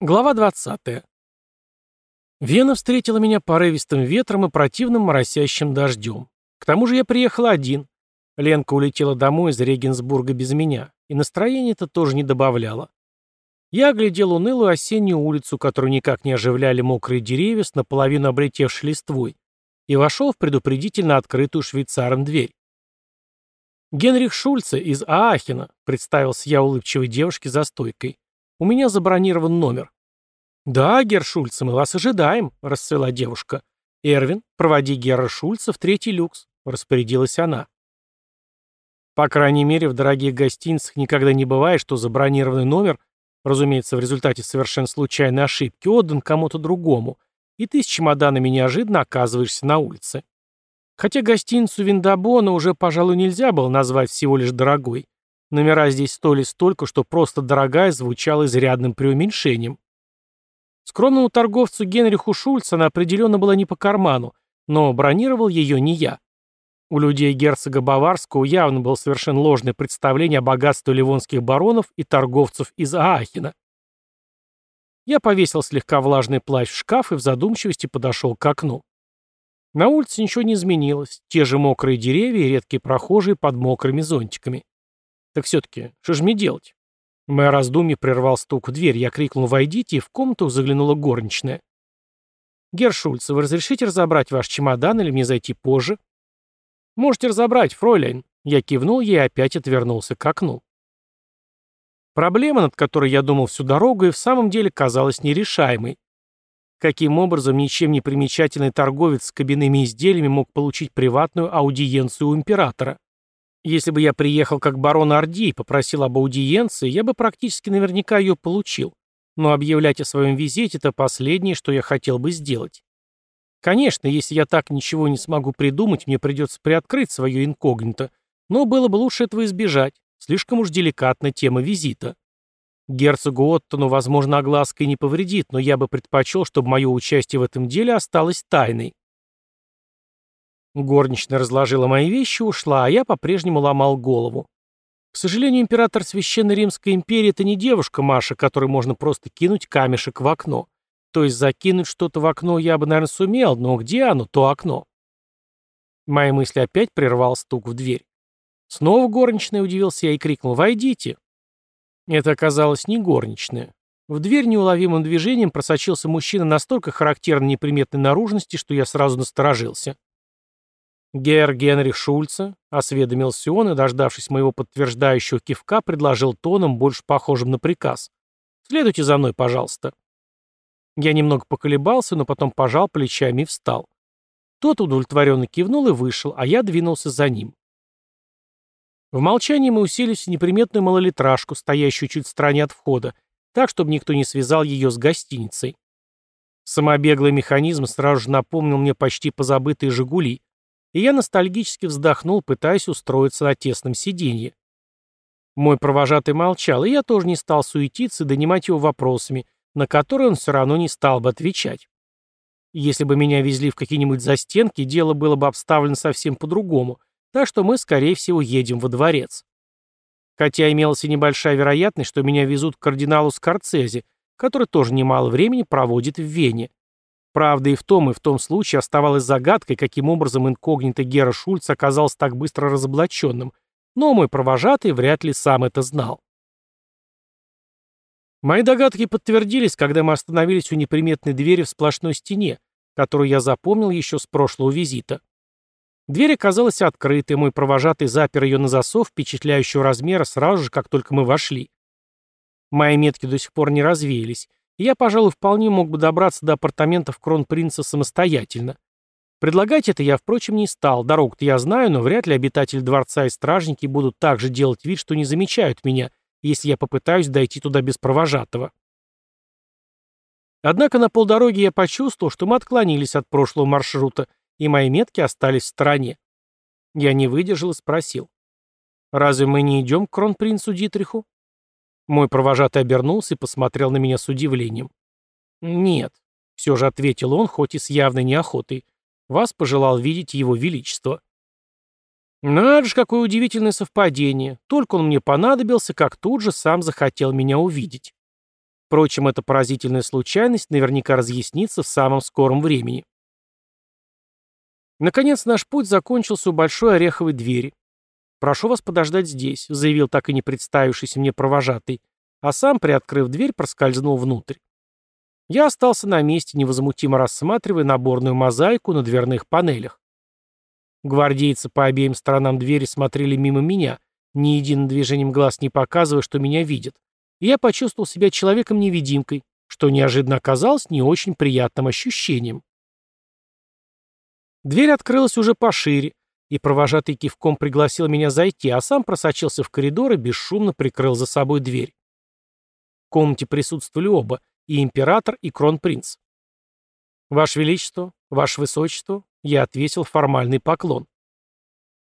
Глава 20. Вена встретила меня порывистым ветром и противным моросящим дождем. К тому же я приехал один. Ленка улетела домой из Регенсбурга без меня, и настроение это тоже не добавляло. Я оглядел унылую осеннюю улицу, которую никак не оживляли мокрые деревья с наполовину облетевшей листвой, и вошел в предупредительно открытую швейцаром дверь. «Генрих Шульце из Аахена», — представился я улыбчивой девушке за стойкой. У меня забронирован номер». «Да, Герр Шульце, мы вас ожидаем», — расцвела девушка. «Эрвин, проводи Герра Шульца в третий люкс», — распорядилась она. По крайней мере, в дорогих гостиницах никогда не бывает, что забронированный номер, разумеется, в результате совершенно случайной ошибки, отдан кому-то другому, и ты с чемоданами неожиданно оказываешься на улице. Хотя гостиницу Виндабона уже, пожалуй, нельзя было назвать всего лишь дорогой. Номера здесь стоили столько, что просто дорогая звучала изрядным преуменьшением. Скромному торговцу Генриху Шульцу она определенно была не по карману, но бронировал ее не я. У людей герцога Баварского явно было совершенно ложное представление о богатстве ливонских баронов и торговцев из Аахена. Я повесил слегка влажный плащ в шкаф и в задумчивости подошел к окну. На улице ничего не изменилось, те же мокрые деревья и редкие прохожие под мокрыми зонтиками. Так все-таки, что же мне делать? Мое раздумье прервал стук в дверь. Я крикнул «Войдите», и в комнату заглянула горничная. «Гершульц, вы разрешите разобрать ваш чемодан или мне зайти позже?» «Можете разобрать, фройляйн». Я кивнул ей и опять отвернулся к окну. Проблема, над которой я думал всю дорогу, и в самом деле казалась нерешаемой. Каким образом ничем не примечательный торговец с кабинными изделиями мог получить приватную аудиенцию у императора? Если бы я приехал как барон Орди и попросил об аудиенции, я бы практически наверняка ее получил. Но объявлять о своем визите – это последнее, что я хотел бы сделать. Конечно, если я так ничего не смогу придумать, мне придется приоткрыть свое инкогнито, но было бы лучше этого избежать. Слишком уж деликатна тема визита. Герцогу Оттону, возможно, огласка и не повредит, но я бы предпочел, чтобы мое участие в этом деле осталось тайной. Горничная разложила мои вещи ушла, а я по-прежнему ломал голову. К сожалению, император Священной Римской империи — это не девушка Маша, которой можно просто кинуть камешек в окно. То есть закинуть что-то в окно я бы, наверное, сумел, но где оно, то окно? Мои мысли опять прервал стук в дверь. Снова горничная удивился я и крикнул «Войдите!». Это оказалось не горничная. В дверь неуловимым движением просочился мужчина настолько характерно неприметной наружности, что я сразу насторожился. «Герр Генрих Шульца», — осведомился он и, дождавшись моего подтверждающего кивка, предложил тоном, больше похожим на приказ. «Следуйте за мной, пожалуйста». Я немного поколебался, но потом пожал плечами и встал. Тот удовлетворенно кивнул и вышел, а я двинулся за ним. В молчании мы уселись в неприметную малолитражку, стоящую чуть в стороне от входа, так, чтобы никто не связал ее с гостиницей. Самобеглый механизм сразу же напомнил мне почти позабытые «Жигули», и я ностальгически вздохнул, пытаясь устроиться на тесном сиденье. Мой провожатый молчал, и я тоже не стал суетиться и донимать его вопросами, на которые он все равно не стал бы отвечать. Если бы меня везли в какие-нибудь застенки, дело было бы обставлено совсем по-другому, так что мы, скорее всего, едем во дворец. Хотя имелась и небольшая вероятность, что меня везут к кардиналу Скорцезе, который тоже немало времени проводит в Вене. Правда и в том, и в том случае оставалась загадкой, каким образом инкогнито Гера Шульц оказался так быстро разоблаченным, но мой провожатый вряд ли сам это знал. Мои догадки подтвердились, когда мы остановились у неприметной двери в сплошной стене, которую я запомнил еще с прошлого визита. Дверь оказалась открытой, мой провожатый запер ее на засов впечатляющего размера сразу же, как только мы вошли. Мои метки до сих пор не развеялись, я, пожалуй, вполне мог бы добраться до апартаментов кронпринца самостоятельно. Предлагать это я, впрочем, не стал. Дорогу-то я знаю, но вряд ли обитатели дворца и стражники будут так же делать вид, что не замечают меня, если я попытаюсь дойти туда без провожатого. Однако на полдороги я почувствовал, что мы отклонились от прошлого маршрута, и мои метки остались в стороне. Я не выдержал и спросил. «Разве мы не идем к кронпринцу Дитриху?» Мой провожатый обернулся и посмотрел на меня с удивлением. «Нет», — все же ответил он, хоть и с явной неохотой. «Вас пожелал видеть его величество». Надо же, какое удивительное совпадение. Только он мне понадобился, как тут же сам захотел меня увидеть. Впрочем, эта поразительная случайность наверняка разъяснится в самом скором времени. Наконец наш путь закончился у большой ореховой двери. «Прошу вас подождать здесь», — заявил так и не представившийся мне провожатый, а сам, приоткрыв дверь, проскользнул внутрь. Я остался на месте, невозмутимо рассматривая наборную мозаику на дверных панелях. Гвардейцы по обеим сторонам двери смотрели мимо меня, ни единым движением глаз не показывая, что меня видят. И я почувствовал себя человеком-невидимкой, что неожиданно оказалось не очень приятным ощущением. Дверь открылась уже пошире, и провожатый кивком пригласил меня зайти, а сам просочился в коридор и бесшумно прикрыл за собой дверь. В комнате присутствовали оба, и император, и кронпринц. «Ваше Величество, Ваше Высочество», я отвесил формальный поклон.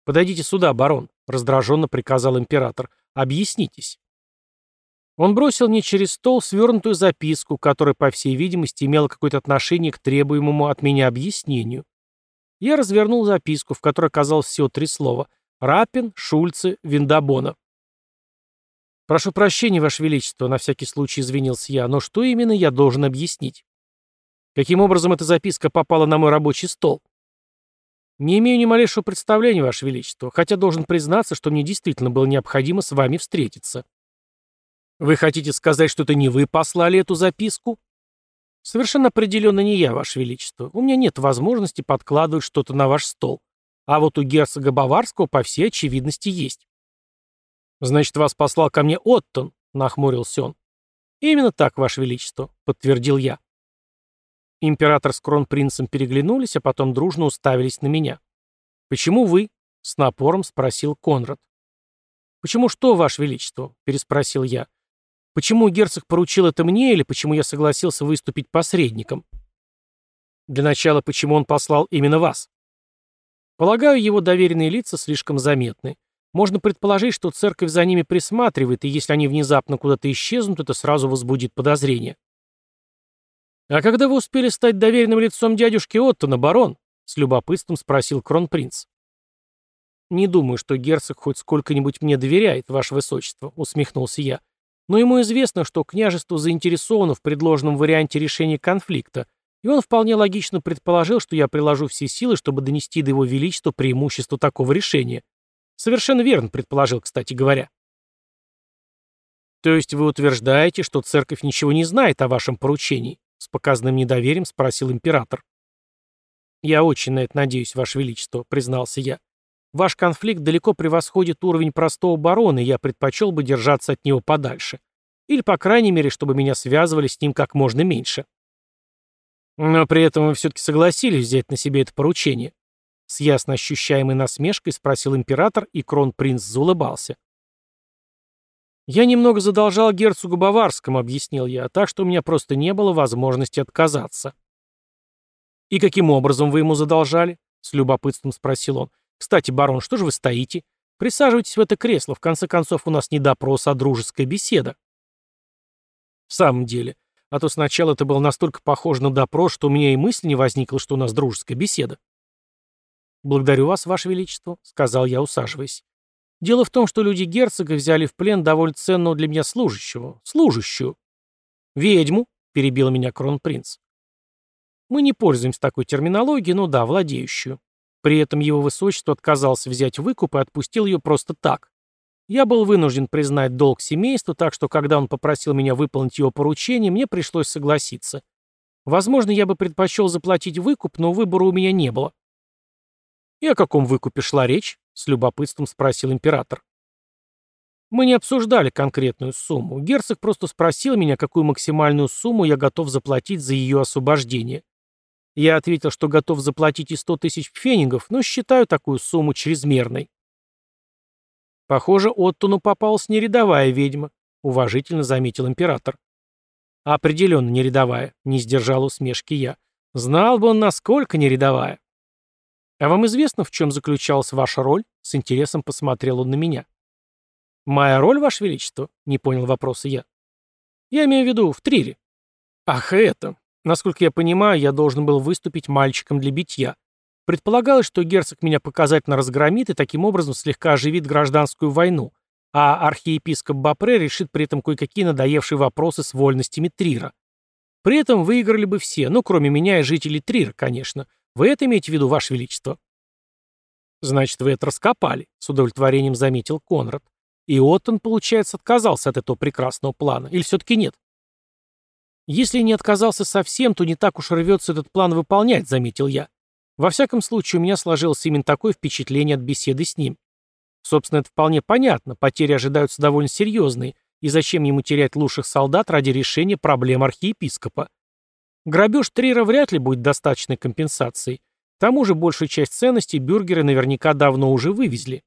«Подойдите сюда, барон», — раздраженно приказал император. «Объяснитесь». Он бросил мне через стол свернутую записку, которая, по всей видимости, имела какое-то отношение к требуемому от меня объяснению. Я развернул записку, в которой оказалось всего три слова. Рапин, Шульце, Виндабона. «Прошу прощения, Ваше Величество», — на всякий случай извинился я, «но что именно я должен объяснить? Каким образом эта записка попала на мой рабочий стол?» «Не имею ни малейшего представления, Ваше Величество, хотя должен признаться, что мне действительно было необходимо с вами встретиться». «Вы хотите сказать, что это не вы послали эту записку?» «Совершенно определенно не я, Ваше Величество. У меня нет возможности подкладывать что-то на ваш стол. А вот у герцога Баварского, по всей очевидности, есть». «Значит, вас послал ко мне Оттон», — нахмурился он. «Именно так, Ваше Величество», — подтвердил я. Император с кронпринцем переглянулись, а потом дружно уставились на меня. «Почему вы?» — с напором спросил Конрад. «Почему что, Ваше Величество?» — переспросил я. «Почему герцог поручил это мне, или почему я согласился выступить посредником?» «Для начала, почему он послал именно вас?» «Полагаю, его доверенные лица слишком заметны. Можно предположить, что церковь за ними присматривает, и если они внезапно куда-то исчезнут, это сразу возбудит подозрение. «А когда вы успели стать доверенным лицом дядюшки Оттона, барон?» — с любопытством спросил кронпринц. «Не думаю, что герцог хоть сколько-нибудь мне доверяет, ваше высочество», — усмехнулся я. «Но ему известно, что княжество заинтересовано в предложенном варианте решения конфликта, и он вполне логично предположил, что я приложу все силы, чтобы донести до его величества преимущество такого решения. Совершенно верно предположил, кстати говоря. То есть вы утверждаете, что церковь ничего не знает о вашем поручении? С показанным недоверием спросил император. Я очень на это надеюсь, ваше величество, признался я. Ваш конфликт далеко превосходит уровень простого барона, и я предпочел бы держаться от него подальше. Или, по крайней мере, чтобы меня связывали с ним как можно меньше. Но при этом вы все-таки согласились взять на себе это поручение. С ясно ощущаемой насмешкой спросил император, и кронпринц заулыбался. «Я немного задолжал герцогу Баварскому», — объяснил я, «так что у меня просто не было возможности отказаться». «И каким образом вы ему задолжали?» — с любопытством спросил он. «Кстати, барон, что же вы стоите? Присаживайтесь в это кресло, в конце концов у нас не допрос, а дружеская беседа». «В самом деле, а то сначала это было настолько похоже на допрос, что у меня и мысли не возникло, что у нас дружеская беседа». «Благодарю вас, Ваше Величество», — сказал я, усаживаясь. «Дело в том, что люди герцога взяли в плен довольно ценного для меня служащего. Служащую». «Ведьму», — перебил меня кронпринц. Мы не пользуемся такой терминологией, но да, владеющую. При этом его высочество отказался взять выкуп и отпустил ее просто так. Я был вынужден признать долг семейства, так что когда он попросил меня выполнить его поручение, мне пришлось согласиться. Возможно, я бы предпочел заплатить выкуп, но выбора у меня не было. «И о каком выкупе шла речь?» — с любопытством спросил император. Мы не обсуждали конкретную сумму. Герцог просто спросил меня, какую максимальную сумму я готов заплатить за ее освобождение. Я ответил, что готов заплатить и сто тысяч фенингов, но считаю такую сумму чрезмерной. Похоже, Оттону попалась нерядовая ведьма, уважительно заметил император. Определенно нерядовая, не сдержал усмешки я. Знал бы он, насколько нерядовая. «А вам известно, в чем заключалась ваша роль?» С интересом посмотрел он на меня. «Моя роль, Ваше Величество?» — не понял вопроса я. «Я имею в виду в трире». «Ах, это. Насколько я понимаю, я должен был выступить мальчиком для битья. Предполагалось, что герцог меня показательно разгромит и таким образом слегка оживит гражданскую войну. а архиепископ Бапре решит при этом кое-какие надоевшие вопросы с вольностями Трира. При этом выиграли бы все, ну, кроме меня и жителей Трира, конечно. Вы это имеете в виду, Ваше Величество? Значит, вы это раскопали, с удовлетворением заметил Конрад. И Оттон, получается, отказался от этого прекрасного плана. Или все-таки нет? Если не отказался совсем, то не так уж рвется этот план выполнять, заметил я. Во всяком случае, у меня сложилось именно такое впечатление от беседы с ним. Собственно, это вполне понятно, потери ожидаются довольно серьезные, и зачем ему терять лучших солдат ради решения проблем архиепископа? Грабеж Трира вряд ли будет достаточной компенсацией. К тому же большую часть ценностей бюргеры наверняка давно уже вывезли.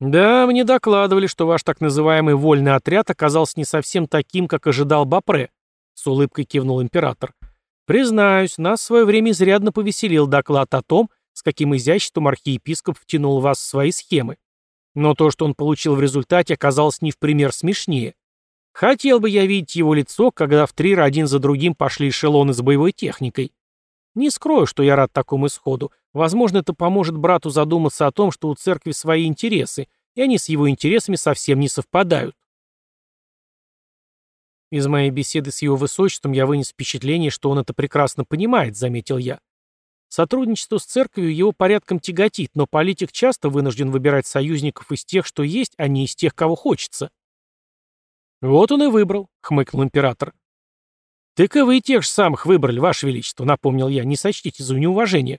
«Да, мне докладывали, что ваш так называемый вольный отряд оказался не совсем таким, как ожидал Бапре», — с улыбкой кивнул император. «Признаюсь, нас в свое время изрядно повеселил доклад о том, с каким изяществом архиепископ втянул вас в свои схемы. Но то, что он получил в результате, оказалось не в пример смешнее. Хотел бы я видеть его лицо, когда в три один за другим пошли эшелоны с боевой техникой. Не скрою, что я рад такому исходу. Возможно, это поможет брату задуматься о том, что у церкви свои интересы, и они с его интересами совсем не совпадают. Из моей беседы с его высочеством я вынес впечатление, что он это прекрасно понимает, заметил я. Сотрудничество с церковью его порядком тяготит, но политик часто вынужден выбирать союзников из тех, что есть, а не из тех, кого хочется. Вот он и выбрал, хмыкнул император. «Так и вы тех же самых выбрали, Ваше Величество», — напомнил я, — «не сочтите за неуважение».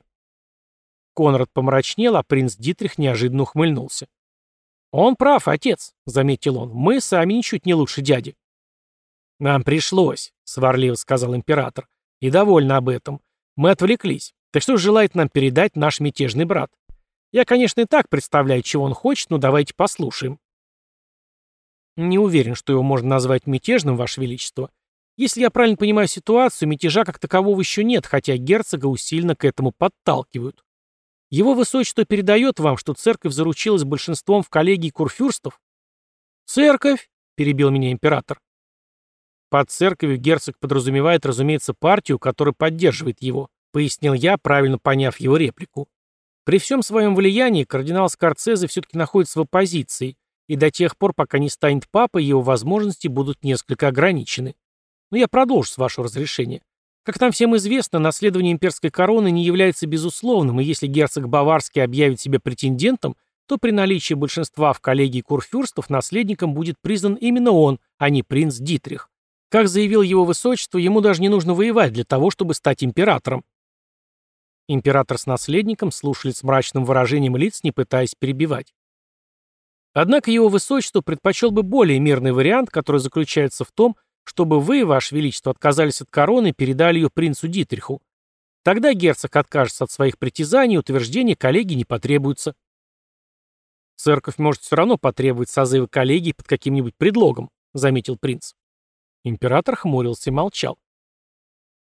Конрад помрачнел, а принц Дитрих неожиданно ухмыльнулся. «Он прав, отец», — заметил он, — «мы сами ничуть не лучше дяди». «Нам пришлось», — сварливо сказал император, — «и довольно об этом. Мы отвлеклись. Так что желает нам передать наш мятежный брат? Я, конечно, и так представляю, чего он хочет, но давайте послушаем». «Не уверен, что его можно назвать мятежным, Ваше Величество. Если я правильно понимаю ситуацию, мятежа как такового еще нет, хотя герцога усиленно к этому подталкивают. Его высочество передает вам, что церковь заручилась большинством в коллегии курфюрстов. «Церковь!» — перебил меня император. Под церковью герцог подразумевает, разумеется, партию, которая поддерживает его, пояснил я, правильно поняв его реплику. При всем своем влиянии кардинал Скорцезе все-таки находится в оппозиции, и до тех пор, пока не станет папой, его возможности будут несколько ограничены. Но я продолжу, с вашего разрешения. Как нам всем известно, наследование имперской короны не является безусловным, и если герцог Баварский объявит себя претендентом, то при наличии большинства в коллегии курфюрстов наследником будет признан именно он, а не принц Дитрих. Как заявил его высочество, ему даже не нужно воевать для того, чтобы стать императором. Император с наследником слушали с мрачным выражением лиц, не пытаясь перебивать. Однако его высочество предпочел бы более мирный вариант, который заключается в том, чтобы вы, Ваше Величество, отказались от короны и передали ее принцу Дитриху. Тогда герцог откажется от своих притязаний, утверждения коллеги не потребуются. Церковь может все равно потребовать созыва коллегии под каким-нибудь предлогом, заметил принц. Император хмурился и молчал.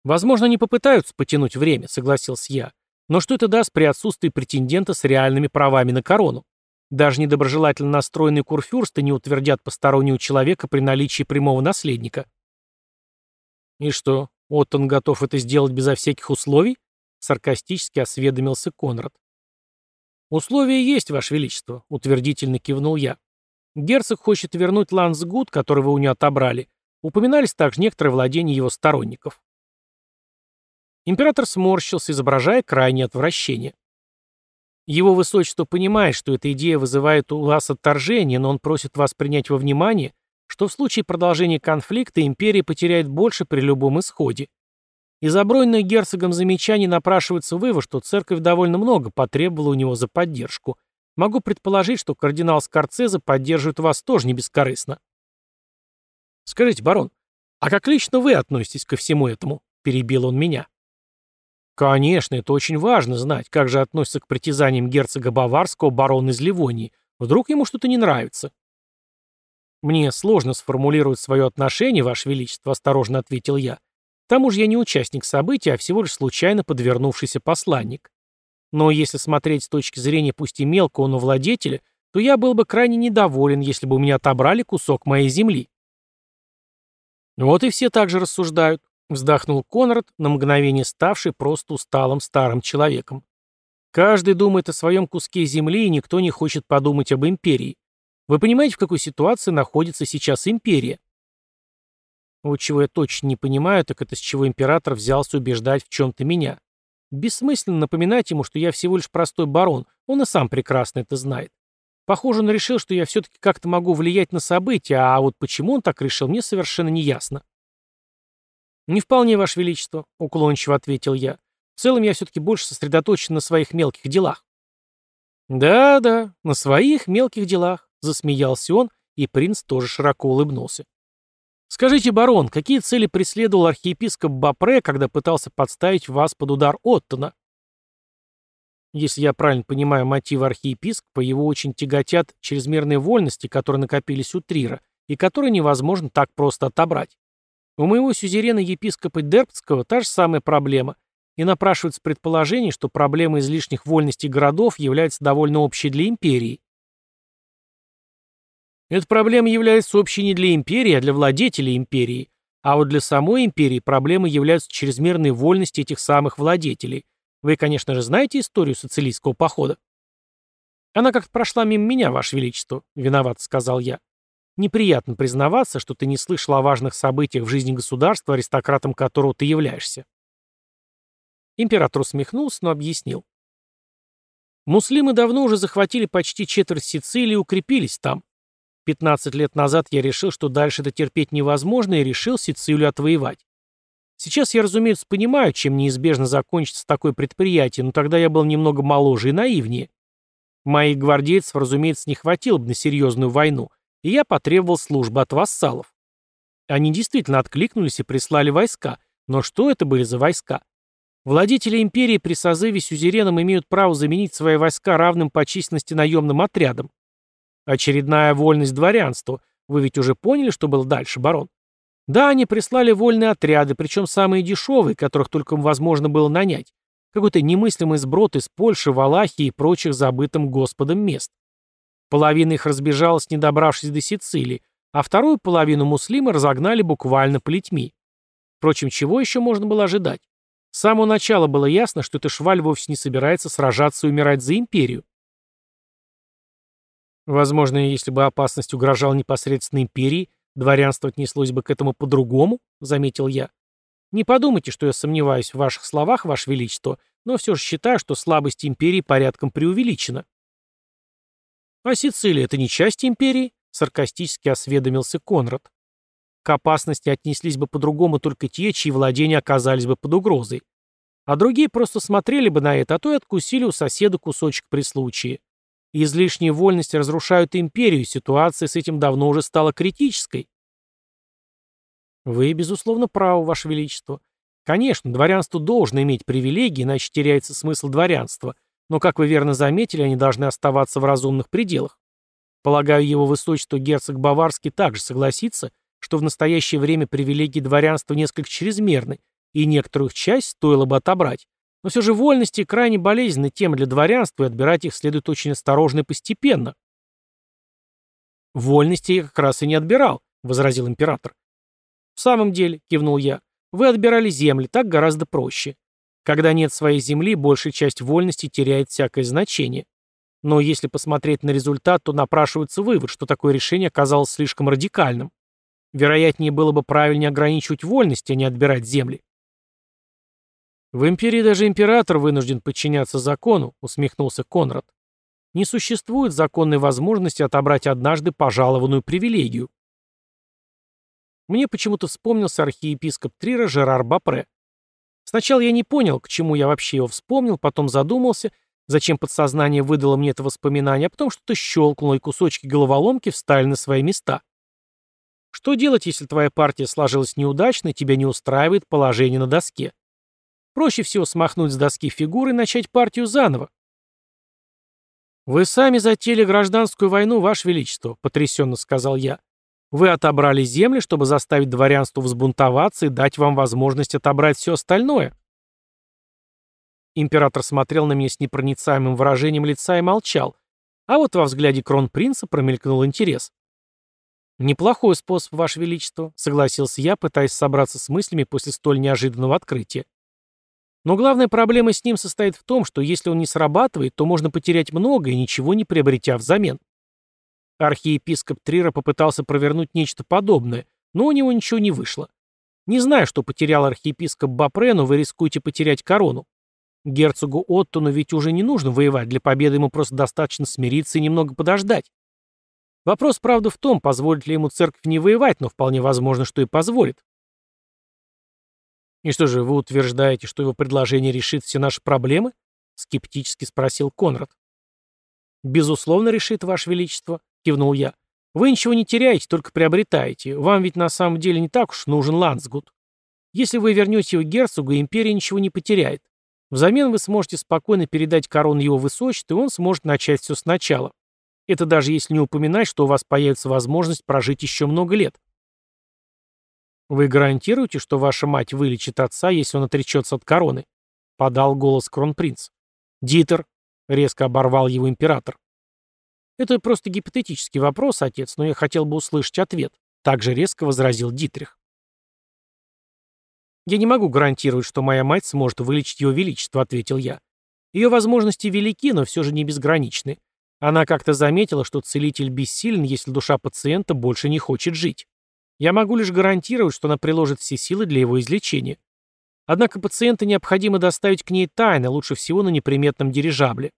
Возможно, не попытаются потянуть время, согласился я. Но что это даст при отсутствии претендента с реальными правами на корону? Даже недоброжелательно настроенные курфюрсты не утвердят постороннего человека при наличии прямого наследника. «И что, Оттон готов это сделать безо всяких условий?» — саркастически осведомился Конрад. «Условия есть, Ваше Величество», — утвердительно кивнул я. «Герцог хочет вернуть Лансгуд, который вы у него отобрали. Упоминались также некоторые владения его сторонников». Император сморщился, изображая крайнее отвращение. Его высочество понимает, что эта идея вызывает у вас отторжение, но он просит вас принять во внимание, что в случае продолжения конфликта империя потеряет больше при любом исходе. Из оброненных герцогом замечаний напрашивается вывод, что церковь довольно много потребовала у него за поддержку. Могу предположить, что кардинал Скорцезе поддерживает вас тоже не бескорыстно. Скажите, барон, а как лично вы относитесь ко всему этому? Перебил он меня. Конечно, это очень важно знать, как же относится к притязаниям герцога Баварского барон из Ливонии. Вдруг ему что-то не нравится. Мне сложно сформулировать свое отношение, Ваше Величество, осторожно ответил я. К тому же я не участник событий, а всего лишь случайно подвернувшийся посланник. Но если смотреть с точки зрения пусть и мелкого, но владетеля, то я был бы крайне недоволен, если бы у меня отобрали кусок моей земли. Вот и все так же рассуждают. Вздохнул Конрад, на мгновение ставший просто усталым старым человеком. Каждый думает о своем куске земли, и никто не хочет подумать об империи. Вы понимаете, в какой ситуации находится сейчас империя? Вот чего я точно не понимаю, так это с чего император взялся убеждать в чем-то меня. Бессмысленно напоминать ему, что я всего лишь простой барон, он и сам прекрасно это знает. Похоже, он решил, что я все-таки как-то могу влиять на события, а вот почему он так решил, мне совершенно не ясно. «Не вполне, Ваше Величество», — уклончиво ответил я. «В целом я все-таки больше сосредоточен на своих мелких делах». «Да-да, на своих мелких делах», — засмеялся он, и принц тоже широко улыбнулся. «Скажите, барон, какие цели преследовал архиепископ Бапре, когда пытался подставить вас под удар Оттона?» Если я правильно понимаю мотивы архиепископа, его очень тяготят чрезмерные вольности, которые накопились у Трира, и которые невозможно так просто отобрать. У моего сюзерена-епископа Дербцкого та же самая проблема, и напрашивается предположение, что проблема излишних вольностей городов является довольно общей для империи. Эта проблема является общей не для империи, а для владетелей империи, а вот для самой империи проблемой являются чрезмерные вольности этих самых владетелей – вы, конечно же, знаете историю сицилийского похода? Она как-то прошла мимо меня, Ваше Величество, виноват, сказал я. Неприятно признаваться, что ты не слышал о важных событиях в жизни государства, аристократом которого ты являешься. Император усмехнулся, но объяснил. Муслимы давно уже захватили почти четверть Сицилии и укрепились там. 15 лет назад я решил, что дальше это терпеть невозможно, и решил Сицилию отвоевать. Сейчас я, разумеется, понимаю, чем неизбежно закончится такое предприятие, но тогда я был немного моложе и наивнее. Моих гвардейцев, разумеется, не хватило бы на серьезную войну, и я потребовал службы от вассалов. Они действительно откликнулись и прислали войска, но что это были за войска? Владетели империи при созыве сюзереном имеют право заменить свои войска равным по численности наемным отрядам. Очередная вольность дворянства. Вы ведь уже поняли, что было дальше, барон? Да, они прислали вольные отряды, причем самые дешевые, которых только возможно было нанять. Какой-то немыслимый сброд из Польши, Валахии и прочих забытым Господом мест. Половина их разбежалась, не добравшись до Сицилии, а вторую половину муслимы разогнали буквально плетьми. Впрочем, чего еще можно было ожидать? С самого начала было ясно, что эта шваль вовсе не собирается сражаться и умирать за империю. Возможно, если бы опасность угрожала непосредственно империи, Дворянство отнеслось бы к этому по-другому, заметил я. Не подумайте, что я сомневаюсь в ваших словах, ваше величество, но все же считаю, что слабость империи порядком преувеличена. А Сицилия — это не часть империи? Саркастически осведомился Конрад. К опасности отнеслись бы по-другому только те, чьи владения оказались бы под угрозой. А другие просто смотрели бы на это, а то и откусили у соседа кусочек при случае. Излишние вольности разрушают империю, ситуация с этим давно уже стала критической. Вы, безусловно, правы, Ваше Величество. Конечно, дворянство должно иметь привилегии, иначе теряется смысл дворянства, но, как вы верно заметили, они должны оставаться в разумных пределах. Полагаю, его высочество герцог Баварский также согласится, что в настоящее время привилегии дворянства несколько чрезмерны, и некоторую их часть стоило бы отобрать. Но все же вольности крайне болезненны тема для дворянства, и отбирать их следует очень осторожно и постепенно. «Вольности я как раз и не отбирал», — возразил император. «В самом деле», — кивнул я, — «вы отбирали земли, так гораздо проще. Когда нет своей земли, большая часть вольности теряет всякое значение. Но если посмотреть на результат, то напрашивается вывод, что такое решение оказалось слишком радикальным. Вероятнее было бы правильнее ограничивать вольности, а не отбирать земли. «В империи даже император вынужден подчиняться закону», — усмехнулся Конрад. «Не существует законной возможности отобрать однажды пожалованную привилегию». Мне почему-то вспомнился архиепископ Трира Жерар Бапре. Сначала я не понял, к чему я вообще его вспомнил, потом задумался, зачем подсознание выдало мне это воспоминание, а потом что-то щелкнуло, и кусочки головоломки встали на свои места. Что делать, если твоя партия сложилась неудачно и тебя не устраивает положение на доске? Проще всего смахнуть с доски фигуры и начать партию заново. «Вы сами затеяли гражданскую войну, Ваше Величество», — потрясенно сказал я. «Вы отобрали земли, чтобы заставить дворянство взбунтоваться и дать вам возможность отобрать все остальное». Император смотрел на меня с непроницаемым выражением лица и молчал, а вот во взгляде кронпринца промелькнул интерес. «Неплохой способ, Ваше Величество», — согласился я, пытаясь собраться с мыслями после столь неожиданного открытия. Но главная проблема с ним состоит в том, что если он не срабатывает, то можно потерять много и ничего не приобретя взамен. Архиепископ Трира попытался провернуть нечто подобное, но у него ничего не вышло. Не знаю, что потерял архиепископ Бапре, но вы рискуете потерять корону. Герцогу Оттону ведь уже не нужно воевать, для победы ему просто достаточно смириться и немного подождать. Вопрос, правда, в том, позволит ли ему церковь не воевать, но вполне возможно, что и позволит. «И что же, вы утверждаете, что его предложение решит все наши проблемы?» — скептически спросил Конрад. «Безусловно, решит, Ваше Величество», — кивнул я. «Вы ничего не теряете, только приобретаете. Вам ведь на самом деле не так уж нужен Лансгуд. Если вы вернете его герцогу, империя ничего не потеряет. Взамен вы сможете спокойно передать корону его высочеству, и он сможет начать все сначала. Это даже если не упоминать, что у вас появится возможность прожить еще много лет. «Вы гарантируете, что ваша мать вылечит отца, если он отречется от короны?» — подал голос кронпринц. «Дитер», — резко оборвал его император. «Это просто гипотетический вопрос, отец, но я хотел бы услышать ответ», — также резко возразил Дитрих. «Я не могу гарантировать, что моя мать сможет вылечить его величество», — ответил я. «Ее возможности велики, но все же не безграничны. Она как-то заметила, что целитель бессилен, если душа пациента больше не хочет жить. Я могу лишь гарантировать, что она приложит все силы для его излечения. Однако пациента необходимо доставить к ней тайно, лучше всего на неприметном дирижабле.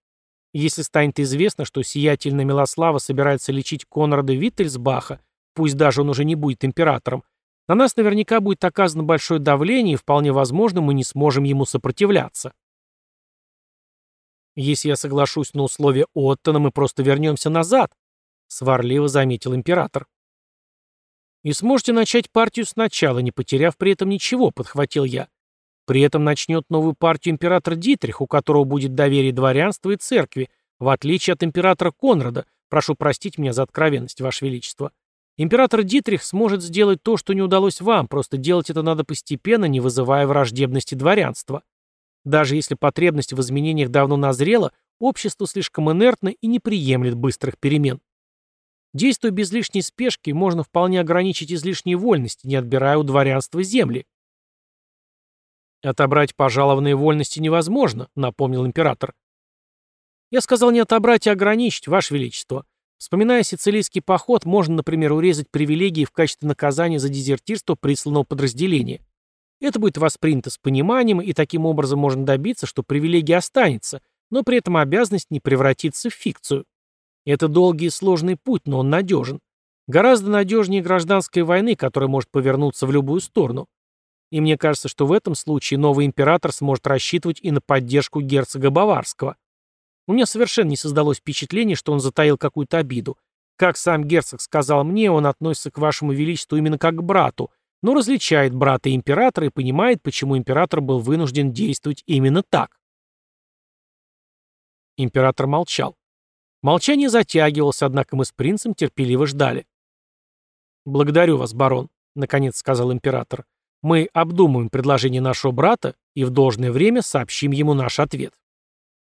Если станет известно, что сиятельная Милослава собирается лечить Конрада Виттельсбаха, пусть даже он уже не будет императором, на нас наверняка будет оказано большое давление, и вполне возможно, мы не сможем ему сопротивляться. Если я соглашусь на условия Оттона, мы просто вернемся назад, сварливо заметил император. И сможете начать партию сначала, не потеряв при этом ничего, подхватил я. При этом начнет новую партию император Дитрих, у которого будет доверие дворянства и церкви, в отличие от императора Конрада. Прошу простить меня за откровенность, Ваше Величество. Император Дитрих сможет сделать то, что не удалось вам, просто делать это надо постепенно, не вызывая враждебности дворянства. Даже если потребность в изменениях давно назрела, общество слишком инертно и не приемлет быстрых перемен. Действуя без лишней спешки, можно вполне ограничить излишние вольности, не отбирая у дворянства земли. «Отобрать пожалованные вольности невозможно», — напомнил император. «Я сказал не отобрать, а ограничить, Ваше Величество. Вспоминая сицилийский поход, можно, например, урезать привилегии в качестве наказания за дезертирство присланного подразделения. Это будет воспринято с пониманием, и таким образом можно добиться, что привилегия останется, но при этом обязанность не превратится в фикцию. Это долгий и сложный путь, но он надежен. Гораздо надежнее гражданской войны, которая может повернуться в любую сторону. И мне кажется, что в этом случае новый император сможет рассчитывать и на поддержку герцога Баварского. У меня совершенно не создалось впечатление, что он затаил какую-то обиду. Как сам герцог сказал мне, он относится к вашему величеству именно как к брату, но различает брата и императора и понимает, почему император был вынужден действовать именно так. Император молчал. Молчание затягивалось, однако мы с принцем терпеливо ждали. «Благодарю вас, барон», — наконец сказал император. «Мы обдумаем предложение нашего брата и в должное время сообщим ему наш ответ».